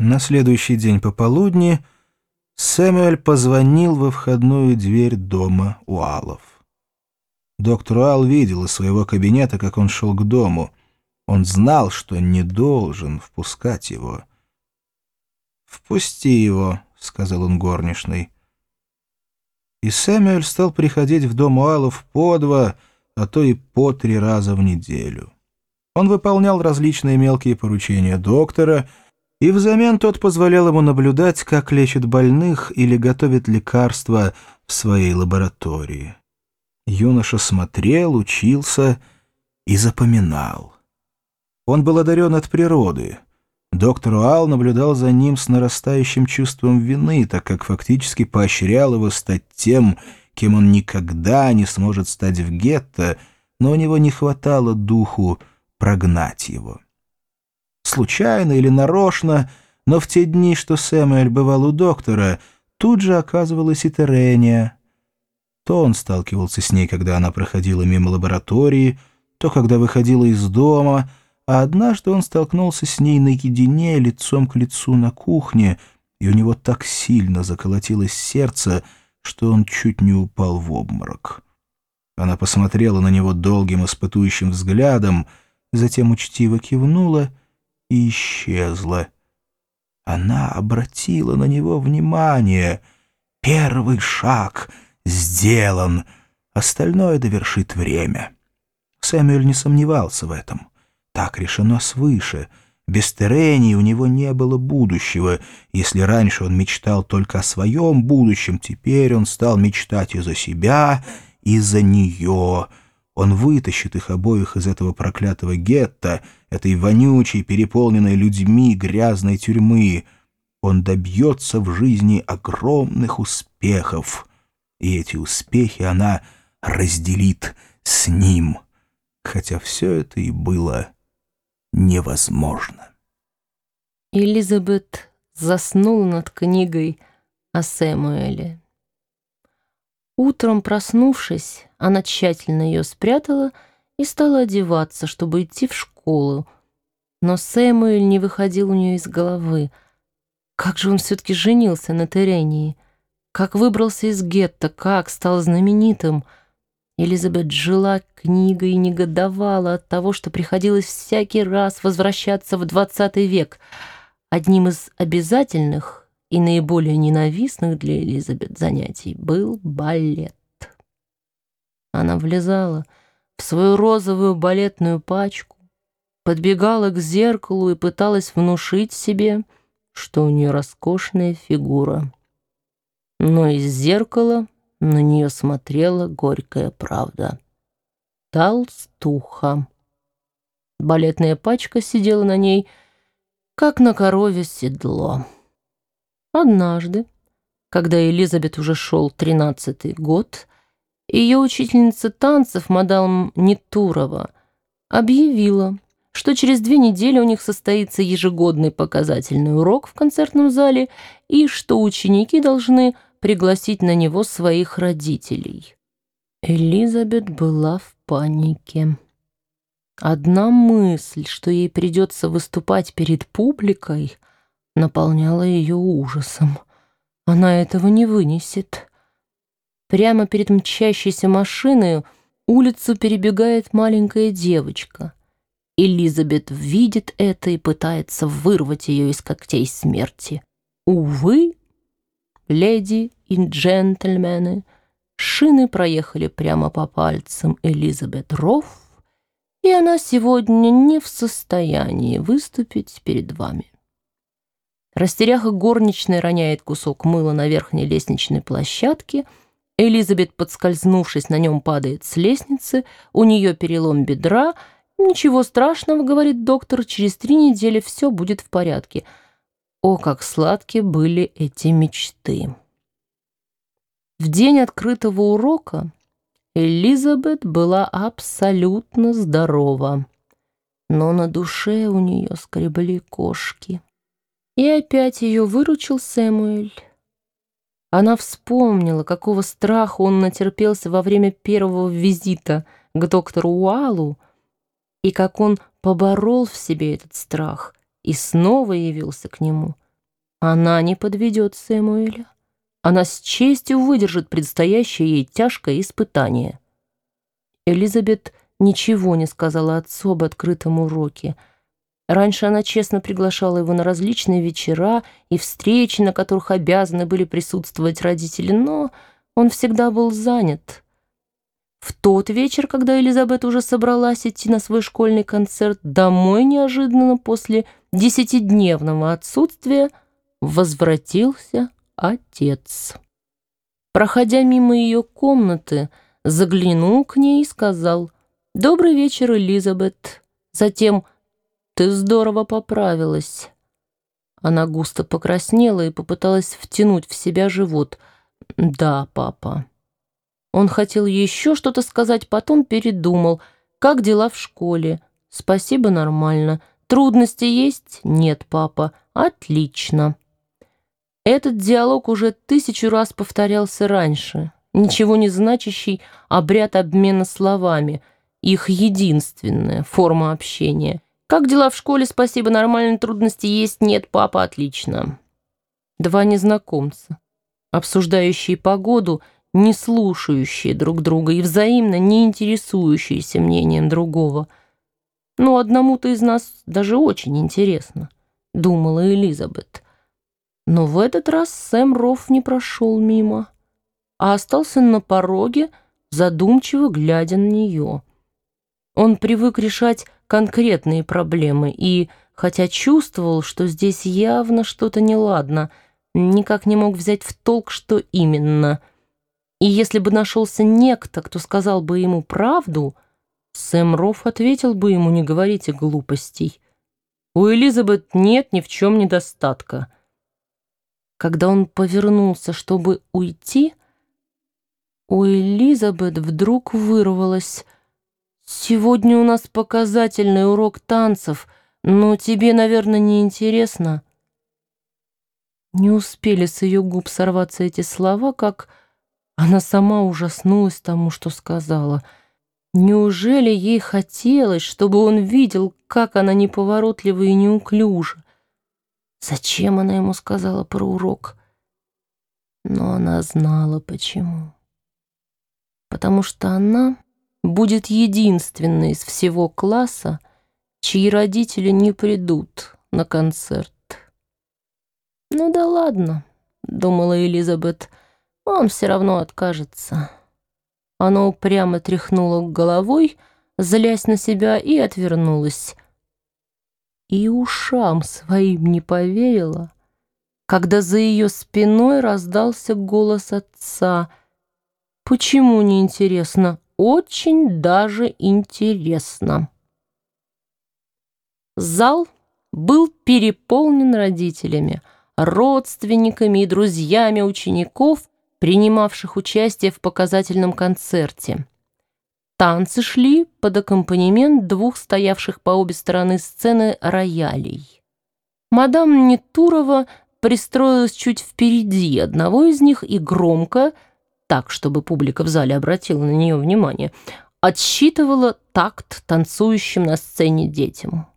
На следующий день пополудни Сэмюэль позвонил во входную дверь дома Уалов. Доктор Уал видел из своего кабинета, как он шел к дому. Он знал, что не должен впускать его. «Впусти его», — сказал он горничной. И Сэмюэль стал приходить в дом Уалов по два, а то и по три раза в неделю. Он выполнял различные мелкие поручения доктора — и взамен тот позволял ему наблюдать, как лечит больных или готовит лекарства в своей лаборатории. Юноша смотрел, учился и запоминал. Он был одарен от природы. Доктор Уал наблюдал за ним с нарастающим чувством вины, так как фактически поощрял его стать тем, кем он никогда не сможет стать в гетто, но у него не хватало духу прогнать его случайно или нарочно, но в те дни, что Сэмюэль бывал у доктора, тут же оказывалась и Терения. То он сталкивался с ней, когда она проходила мимо лаборатории, то когда выходила из дома, а однажды он столкнулся с ней наедине, лицом к лицу на кухне, и у него так сильно заколотилось сердце, что он чуть не упал в обморок. Она посмотрела на него долгим испытующим взглядом, затем учтиво кивнула — и исчезла. Она обратила на него внимание. Первый шаг сделан, остальное довершит время. Сэмюэль не сомневался в этом. Так решено свыше. Без Терении у него не было будущего. Если раньше он мечтал только о своем будущем, теперь он стал мечтать и за себя, и за нее — он вытащит их обоих из этого проклятого гетто, этой вонючей, переполненной людьми грязной тюрьмы. Он добьется в жизни огромных успехов. И эти успехи она разделит с ним. Хотя все это и было невозможно. Элизабет заснула над книгой о Сэмуэле. Утром проснувшись, она тщательно ее спрятала и стала одеваться, чтобы идти в школу. Но Сэмуэль не выходил у нее из головы. Как же он все-таки женился на Терении? Как выбрался из гетто? Как стал знаменитым? Элизабет жила книгой и негодовала от того, что приходилось всякий раз возвращаться в двадцатый век. Одним из обязательных и наиболее ненавистных для Элизабет занятий был балет. Она влезала в свою розовую балетную пачку, подбегала к зеркалу и пыталась внушить себе, что у нее роскошная фигура. Но из зеркала на нее смотрела горькая правда. Толстуха. Балетная пачка сидела на ней, как на корове седло. Однажды, когда Элизабет уже шел тринадцатый год, ее учительница танцев, мадам Нетурова, объявила, что через две недели у них состоится ежегодный показательный урок в концертном зале и что ученики должны пригласить на него своих родителей. Элизабет была в панике. Одна мысль, что ей придется выступать перед публикой — наполняла ее ужасом. Она этого не вынесет. Прямо перед мчащейся машиной улицу перебегает маленькая девочка. Элизабет видит это и пытается вырвать ее из когтей смерти. Увы, леди и джентльмены, шины проехали прямо по пальцам Элизабет Рофф, и она сегодня не в состоянии выступить перед вами. Растеряха горничная роняет кусок мыла на верхней лестничной площадке. Элизабет, подскользнувшись на нем, падает с лестницы. У нее перелом бедра. «Ничего страшного», — говорит доктор, — «через три недели все будет в порядке». О, как сладкие были эти мечты! В день открытого урока Элизабет была абсолютно здорова, но на душе у нее скребли кошки. И опять ее выручил Сэмуэль. Она вспомнила, какого страха он натерпелся во время первого визита к доктору Уалу, и как он поборол в себе этот страх и снова явился к нему. Она не подведет Сэмуэля. Она с честью выдержит предстоящее ей тяжкое испытание. Элизабет ничего не сказала отцу об открытом уроке. Раньше она честно приглашала его на различные вечера и встречи, на которых обязаны были присутствовать родители, но он всегда был занят. В тот вечер, когда Элизабет уже собралась идти на свой школьный концерт, домой неожиданно после десятидневного отсутствия возвратился отец. Проходя мимо ее комнаты, заглянул к ней и сказал «Добрый вечер, Элизабет». Затем «Ты здорово поправилась». Она густо покраснела и попыталась втянуть в себя живот. «Да, папа». Он хотел еще что-то сказать, потом передумал. «Как дела в школе?» «Спасибо, нормально». «Трудности есть?» «Нет, папа». «Отлично». Этот диалог уже тысячу раз повторялся раньше. Ничего не значащий обряд обмена словами. Их единственная форма общения. «Как дела в школе? Спасибо, нормально. Трудности есть? Нет, папа, отлично». Два незнакомца, обсуждающие погоду – не слушающие друг друга и взаимно не интересующиеся мнением другого. «Ну, одному-то из нас даже очень интересно», — думала Элизабет. Но в этот раз Сэм Рофф не прошел мимо, а остался на пороге, задумчиво глядя на нее. Он привык решать конкретные проблемы и, хотя чувствовал, что здесь явно что-то неладно, никак не мог взять в толк, что именно — и если бы нашелся некто, кто сказал бы ему правду, Сэм Рофф ответил бы ему «не говорите глупостей». У Элизабет нет ни в чем недостатка. Когда он повернулся, чтобы уйти, у Элизабет вдруг вырвалось «Сегодня у нас показательный урок танцев, но тебе, наверное, не интересно». Не успели с ее губ сорваться эти слова, как... Она сама ужаснулась тому, что сказала. Неужели ей хотелось, чтобы он видел, как она неповоротлива и неуклюжа? Зачем она ему сказала про урок? Но она знала, почему. Потому что она будет единственной из всего класса, чьи родители не придут на концерт. «Ну да ладно», — думала Элизабет, — он все равно откажется. Она упрямо тряхнула головой, злясь на себя, и отвернулась. И ушам своим не поверила, когда за ее спиной раздался голос отца. «Почему не интересно? Очень даже интересно». Зал был переполнен родителями, родственниками и друзьями учеников, принимавших участие в показательном концерте. Танцы шли под аккомпанемент двух стоявших по обе стороны сцены роялей. Мадам Нетурова пристроилась чуть впереди одного из них и громко, так, чтобы публика в зале обратила на нее внимание, отсчитывала такт танцующим на сцене детям.